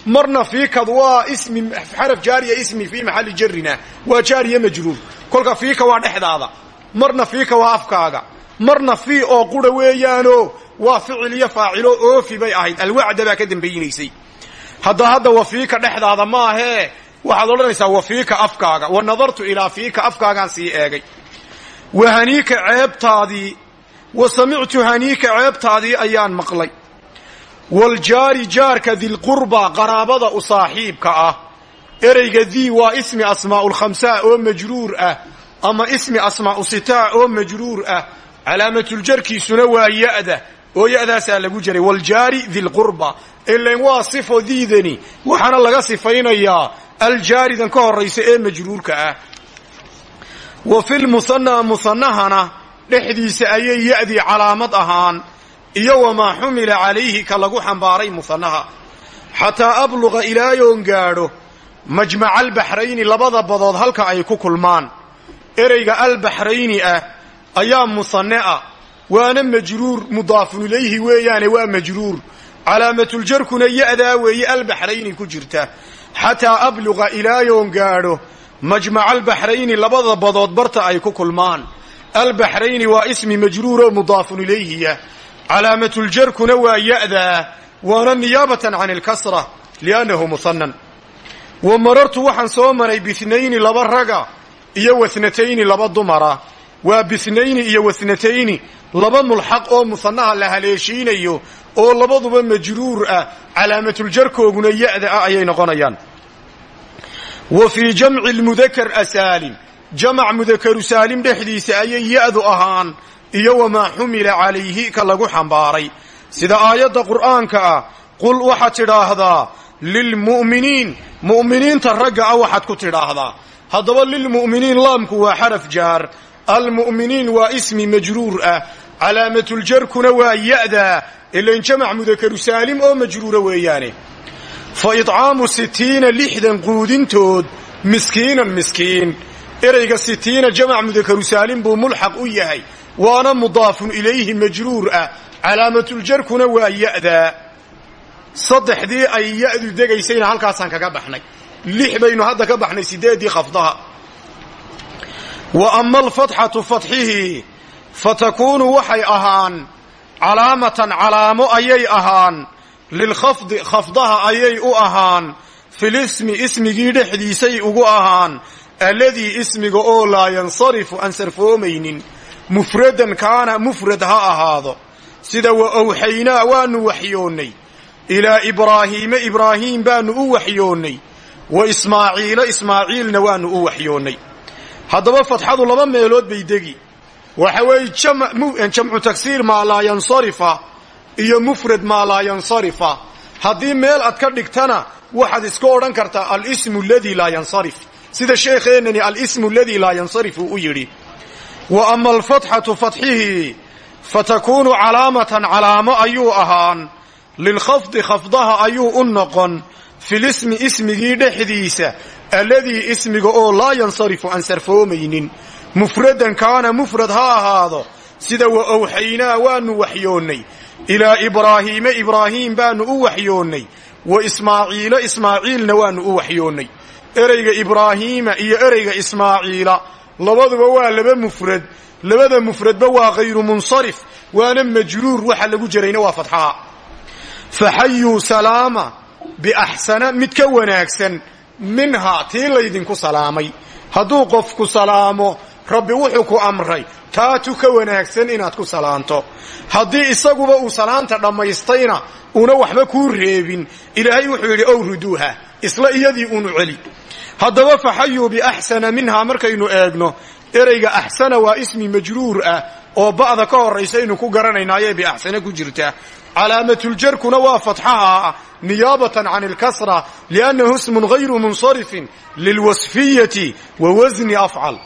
Marna fiikad waa ismi xaraf jaariya ismi fii maxalli jarrina waa jaariya majruur. Kolka fiika waa dhexdaada. Marna fiika waa afkaaga. Marna fii oo qura weeyaano waa ficil iyo faacilo oofi bay ahayd. Alwacda baa ka dambaynaysay hadda hadda wafiika dhexdaada maahee waxaad odhanaysaa wafiika afkaaga. Wa nadartu ilaa fiika afkaagaan sii eegay. Wa haniika ceebtaadii wa samictu haniika ceebtaadii ayaan maqlay. Waljaari jaarka dilqurba qaraabada u saaxiibka ah. Ereyga dii waa ismi asmaa'ulkhamsaa oo majruur ah ama ismi asmaa'u sitaa oo majruur ah. Calaamatuljarkiisuna waa ya'da oo ya'daasaa lagu jiray waljaari dilqurba ilayn waa sifo diidani. Waxaana laga sifaynayaa aljaaridan ka horaysa ee majruurka ah. Wa filmusanaa musanahana dhexdiisa ayay ya'dii calaamad ahaan iyo wamaa xumila calayhi ka lagu xambaaray musanaha xataa abluqa ilaayoon gaadho majmaca albaxrayni labada badood halka ay ku kulmaan. Ereyga albaxrayni ah ayaa musanne ah waana majruur mudaafun ilayhi weeyaane waa majruur. Calaamatuljarkuna ya'daa weeye albaxrayni ku jirta. Xataa abluqa ilaayoon gaadho majmaca albaxrayni labada badood barta ay ku kulmaan. Albaxrayni waa ismi majruuroo mudaafun ilayhiya calaamatuljarkuna waa ya'daa waana niyaabatan can ilkasra liannahu musanan wa marartu waxaan soo maray bihnayni laba raga iyo wasnatayni laba dumara. Waa bisnayni iyo wasnatayni laba mulxaq oo musanaha la haleeshiinayo oo labaduba majruur ah calaamatuljarkooguna ya'da ah ayay noqonayaan. Wa fii jamci lmudakar asaalim jamac mudakaru saalim dhexdiisa ayay ya'du ahaan iyo wamaa xumila calayhi ka lagu xambaaray. Sida aayadda qur'aanka ah qul waxaad tidhaahdaa lilmu'miniin mu'miniinta ragga ah waxaad ku tidhaahdaa. Haddaba lilmu'miniin laamku waa xaraf jaar almu'miniin waa ismi majruur ah calaamatuljarkuna waa ya'daa ilain jamac mudakaru saalim oo majruura weeyaane. Fa idcaamu sitiina lixdan quudintood miskiinan miskiin. Ereyga sitiina jamac mudakaru saalim buu mulxaq u yahay waana mudaafun ilayhi majruur ah. Calaamatuljarkuna waa ya'daa saddexdii ay ya'du degaysayna halkaasaan kaga baxnay. Lix baynu hadda ka baxnay siddeeddii khafdaha. Wa ama alfatxatu fatxihii fa takuunu waxay ahaan calaamatan calaamo ayay ahaan lilkhafdi khafdaha ayay u ahaan filismi ismigii dhexdiisay ugu ahaan alladii ismiga oo laa yansarifu aan sarfoomaynin mufradan kaana mufrad ha ahaado. Sida wa awxaynaa waanu waxyoonnay. Ilaa ibraahiime ibraahiim baanu u waxyoonnay. Wa ismaaciila ismaaciilna waanu u waxyoonnay. Haddaba fatxadu laba meelood bay degi waxa weeye jamcu tagsiir maa laa yansarifa iyo mufrad maa laa yansarifa. Haddii meel ad ka dhigtana waxaad iska odhan kartaa alismu aladii laa yansarif. Sida sheekheenani alismu aladii laa yansarif uu u yidhi. Wa ama alfatxatu fatxihii fa takuunu calaamatan calaamo ayuu ahaan lilkhafdi khafdaha ayuu u noqon filismi ismigii dhexdiisa alladii ismiga oo laa yansarifu aan sarfoomaynin mufradan kaana mufrad ha ahaado. Sida wa awxaynaa waanu waxyoonnay. Ilaa ibraahiime ibraahiim baanu u waxyoonnay. Wa ismaaciila ismaaciilna waanu u waxyoonnay. Ereyga ibraahiima iyo ereyga ismaaciila labaduba waa laba mufrad. Labada mufradba waa hayru munsarif waana majruur waxa lagu jirayna waa fatxaha faxayuu salaama biaxsana mid ka wanaagsan minhaa tii laydinku salaamay. Hadduu qofku salaamo rabbi wuxuu ku amray taatu ka wanaagsan inaad ku salaanto. Haddii isaguba uu salaanta dhammaystayna una waxba kuu reebin. Ilaahay wuxuu yidhi ow ruduuha isla iyadii unu celi. Haddaba faxayuu biaxsana minhaa markaynu eegno ereyga axsana waa ismi majruur ah oo ba'da ka horraysaynu ku garanaynaaye biaxsana ku jirta. Calaamatuljarkuna waa fatxaha niyaabatan can ilkasra liannahu ismun hayru munsarifin lilwasfiyati wa wasni afcal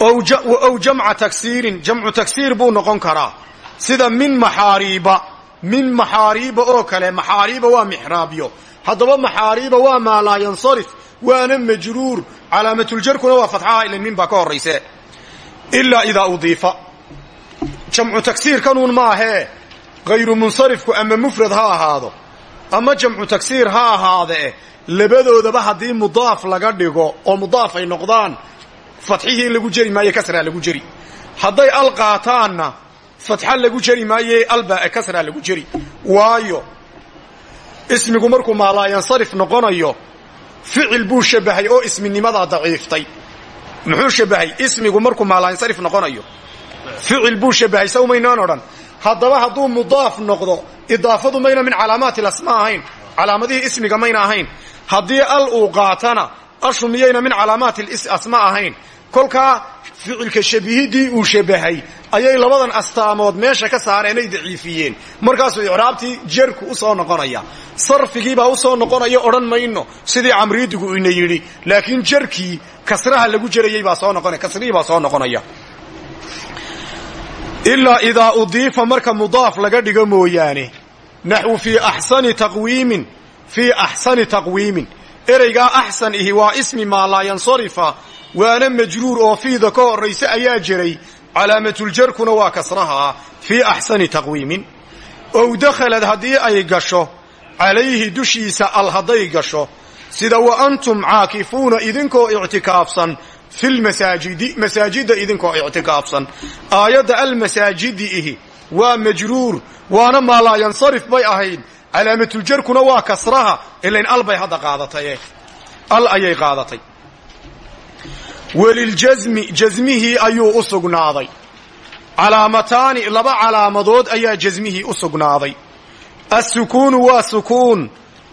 ow jamca tagsiirin jamcu tagsiir buu noqon karaa. Sida min maxaariiba min maxaariiba oo kale maxaariiba waa mixraabyo haddaba maxaariiba waa maa laa yansarif waana majruur. Calaamatuljarkuna waa fatxaha ila min baa ka horrayse ilaa idaa udiifa. Jamcu tagsiirkanuun maahee hayru munsarifku ama mufrad ha ahaado. Ama jamcu tagsiir ha ahaadee labadoodaba haddii mudaaf laga dhigo oo mudaaf ay noqdaan fatxihii lagu jeri maaye kasraa lagu jeri hadday al qaataanna fatxa lagu jeri maaye alba kasraa lagu jeri waayo ismigu markuu maalaayansarif noqonayo ficil buu shabahay oo isminimadaa daciiftay. Muxuu shabahay ismigu markuu maalaayansarif noqonayo. Ficil buu shabahay sawmaynaan odhan. Haddaba hadduu mudaaf noqdo idaafadu mayna min calaamaati lasma ahayn. Ismiga mayna ahayn. Haddii al uu qaatana min calaamaati asma kolkaa ficilka shabihidii uu shabahay ayay labadan astaamood meesha ka saareenay daciifiyeen. Markaasuu icraabtii jarku u soo noqonaya. Sarfigiibaa u soo noqonaya odhan mayno. Sidii camriidigu ina yidhi laakiin jarkii kasraha lagu jarayay baa soo noqonaya kasrihii baa soo noqonaya. Ilaa idaa udiifa marka mudaaf laga dhigo mooyaane naxwu fii axsani taqwiimin fii axsani taqwiimin ereygaa axsan ihi waa ismi maa laa yansarifa waana majruur oo fiida ka horrayse ayaa jiray. Calaamatuljarkuna waa kasraha fii axsani taqwiimin. Ow dakhalad haddii ay gasho calayhi dushiisa al hadday gasho. Sida wa antum caakifuuna idinkoo ictikaafsan filmasaajidi masaajidda idinkoo ictikaafsan. Aayadda almasaajidi ihi waa majruur waana maa laa yansarif bay ahayd calaamatuljarkuna waa kasraha ilayn al bay hadda qaadataye al ayay qaadatay. Weliljasmi jasmihii ayuu u sugnaaday. Calaamataani laba calaamadood ayaa jasmihii u sugnaaday. Assukuunu waa sukuun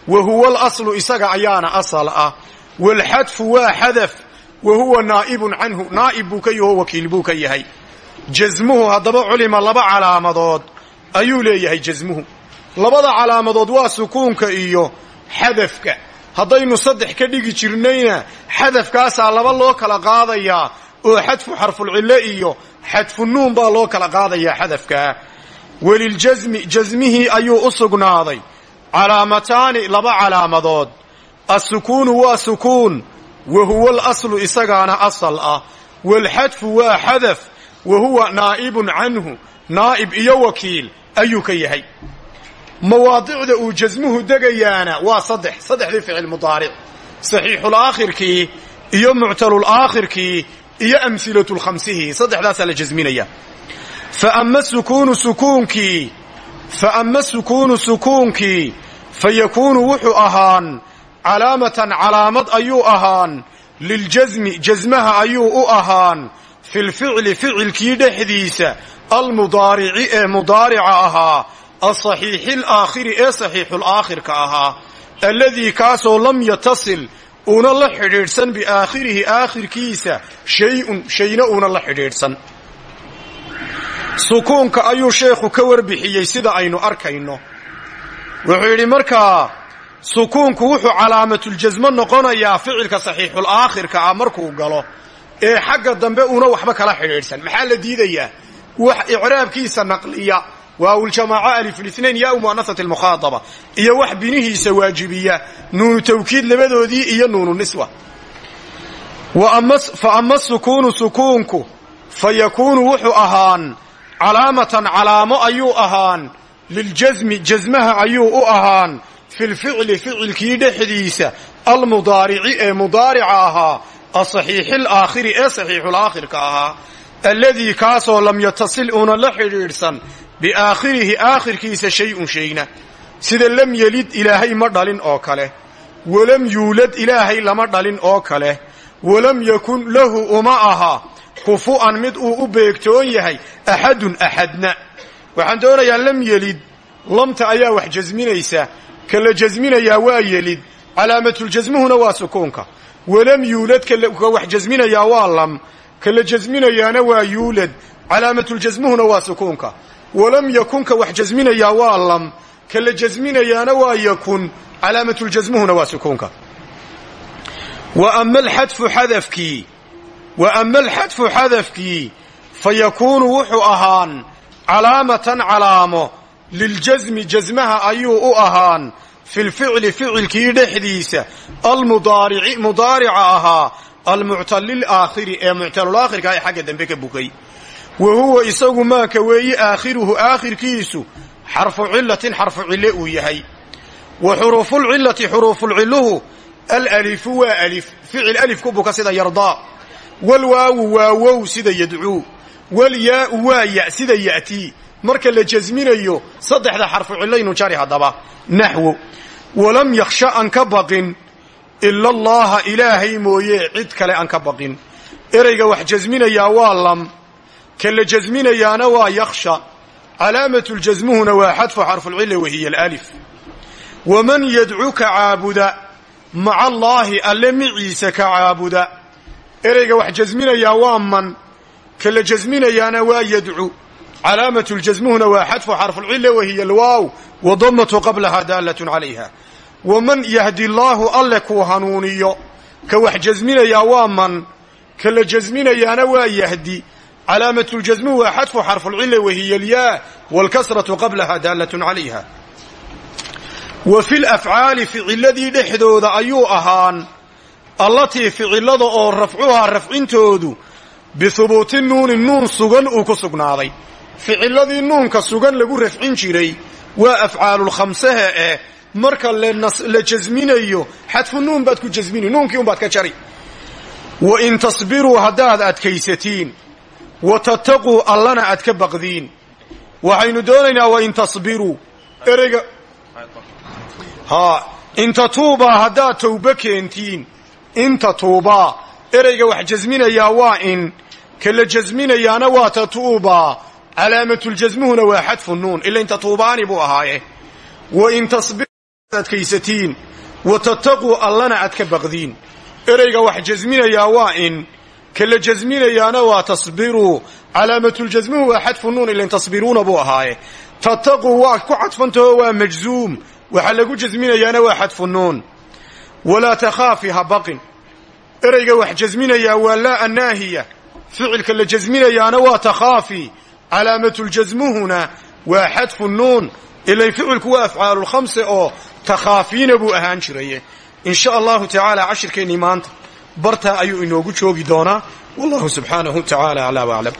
wa huwa alaslu isaga ayaana asal ah. Waalxadfu waa xadaf wa huwa naa'ibun canhu naa'ib buu ka yaho wakiil buu ka yahay. Jasmuhu haddaba culima laba calaamadood ayuu leeyahay jasmuhu labada calaamadood waa sukuunka iyo xadafka. Haddaynu saddex ka dhigi jirnayna xadafkaasaa laba loo kala qaadayaa oo xadfu xarfulcille iyo xadfu nuun baa loo kala qaadayaa xadafkaa weliljasmi jasmihii ayuu u sugnaaday. Calaamataani laba calaamadood. Assukuunu waa sukuun wa huwa alaslu isagaana asal ah. Waalxadfu waa xadaf wa huwa naa'ibun canhu naa'ib iyo wakiil ayuu ka yahay mawaadicda uu jasmuhu degayaana waa saddex saddexdii ficil mudaaric. Saxiixulaakhirkii iyo muctalulaakhirkii iyo amhilatulkhamsihii saddexdaasaa la jasminaya fa ama sukuunu sukuunkii fa ama sukuunu sukuunkii fa yakuunu wuxuu ahaan calaamatan calaamad ayuu ahaan liljasmi jasmaha ayuu u ahaan filficli ficilkii dhexdiisa almudaarici ee mudaarica ahaa asaxiixi alaakhiri ee saxiixulaakhirka ahaa alladii kaasoo lam yatasil uuna la xidhiidhsan biaakhirihi aakhirkiisa shay-un shayna uuna la xidhiidhsan sukuunka ayuu sheekhu ka warbixiyey sida aynu arkayno wuxuu yidhi markaa sukuunku wuxuu calaamatuljasmo noqonayaa ficilka saxiixulaakhirka ah markuu galo ee xagga dambe uuna waxba kala xidhiidhsan maxaa la diidayaa wax icraabkiisa naqliya waawuljamaaca aliflitnain yaa mu'anasati almukhaadaba. Iyo wax binihiisa waajibiya nuunu tawkiid labadoodii iyo nuunu niswa. Fa ama sukuunu sukuunku fa yakuunu wuxuu ahaan calaamatan calaamo ayuu ahaan liljasmi jasmaha ayuu u ahaan filficli ficilkii dhexdiisa almudaarici ee mudaarica ahaa asaxiixi alaakhiri ee saxiixulaakhirka ahaa alladii kaasoo lam yatasil uuna la xidhiidhsan biaakhirihi aakhirkiisa shay-un shayna. Sida lam yelid ilaahay ma dhalin oo kale. Walam yuulad ilaahay lama dhalin oo kale. Walam yakun lahu uma aha. Kufu'an mid uu u beegtoon yahay axadun axadna waxaan doonayaa lam yelid lamta ayaa wax jasminaysa. Ka la jasminayaa waa yelid calaamatuljasmuhuna waa sukuunka. Walam yuulad ka wax jasminayaa waa lam. Ka la jasminayaana waa yuulad. Calaamatuljasmuhuna waa sukuunka walam yakunka wax jasminayaa waa lam ka la jasminayaana waa yakun calaamatuljasmuhuna waa sukuunka. Wa ama alxadfu xadafkii fa yakuunu wuxuu ahaan calaamatan calaamo liljasmi jasmaha ayuu u ahaan filficli ficilkii dhexdiisa almudaarici mudaarica ahaa almuctalilaakhiri ee muctalulaakhirka ee xagga dambe ka bukay wa huwa isagu maaka weeye aakhiruhu aakhirkiisu xarfu cilatin xarfu cille uu yahay. Wa xuruufulcilati xuruufulcilluhu alalifu waa alif ficil alif ku buka sida yardaa walwaawu waa wow sida yadcuu. Walyaau waa ya sida ya'tii marka la jasminayo saddexda xarfu cillaynu jari haddaba. Naxwo walam yakhsha aan ka baqin ila allaaha ilaahay mooye cid kale aan ka baqin. Ereyga wax jasminayaa waa lam ka la jasminayaana waa yakhsha calaamatuljasmuhuna waa xadfu xarfulcilla wahiya alaalif waman yadcuka caabuda maca allaahi alle miciisa ka caabuda ereyga wax jasminayaa waa man ka la jasminayaana waa yadcu calaamatuljasmuhuna waa xadfu xarfulcilla wahiya alwaaw wadamatu qablaha daalatun calayha waman yahdi allaahu alle kuu hanuuniyo ka wax jasminayaa waa man ka la jasminayaana waa yahdi calaamatuljasmuhu waa xadfu xarfulcilla wahiya alyaa waalkasratu qablaha daalatun calayha wa fi lafcaali ficiladii dhexdooda ayuu ahaan allatii ficilada oo rafcuhaa rafcintoodu bihubuuti nuuni nuun sugan uu ku sugnaaday ficiladii nuunka sugan lagu rafcin jiray waa afcaalulkhamsaha eh marka la jasminayo xadfu nuun baad ku jasmini nuunkii unbaad ka jari wa in tasbiruu haddaad adkaysatiin wa tattaquu allana aad ka baqdiin. Waxaynu doonaynaa wa in tasbiruu. Ereyga. Haa in tatuubaa haddaad tawbo keentiin. In tatuubaa. Ereyga wax jasminayaa waa in. Ka la jasminayaana waa tatuubaa. Calaamatuljasmuhuna waa xadfu nuun. Ila in tatuubaani buu ahaaye. Wa in tasbiruu adkaysatiin wa tattaquu allana aad ka baqdiin. Ereyga wax jasminayaa waa ka la jasminayaana waa tasbiruu calaamatuljasmuhu waa xadfu nuun ilan tasbiruuna buu ahaaye tattaquu waa ku cadfantaho waa majzuum waxaa lagu jasminayaana waa xadfu nuun walaa takhaafi ha baqin ereyga wax jasminayaa waa laa annaahiya ficilka la jasminayaana waa takhaafi calaamatuljasmuhuna waa xadfu nuun ilay ficilku waa afcaalulkhamse oo takhaafiina buu ahaan jiraye in sha allahu tacaala cashirkeennii maanta bartaa ayuu inoogu joogi doonaa. Wallahu subxaanahu tacaala aclaa waclam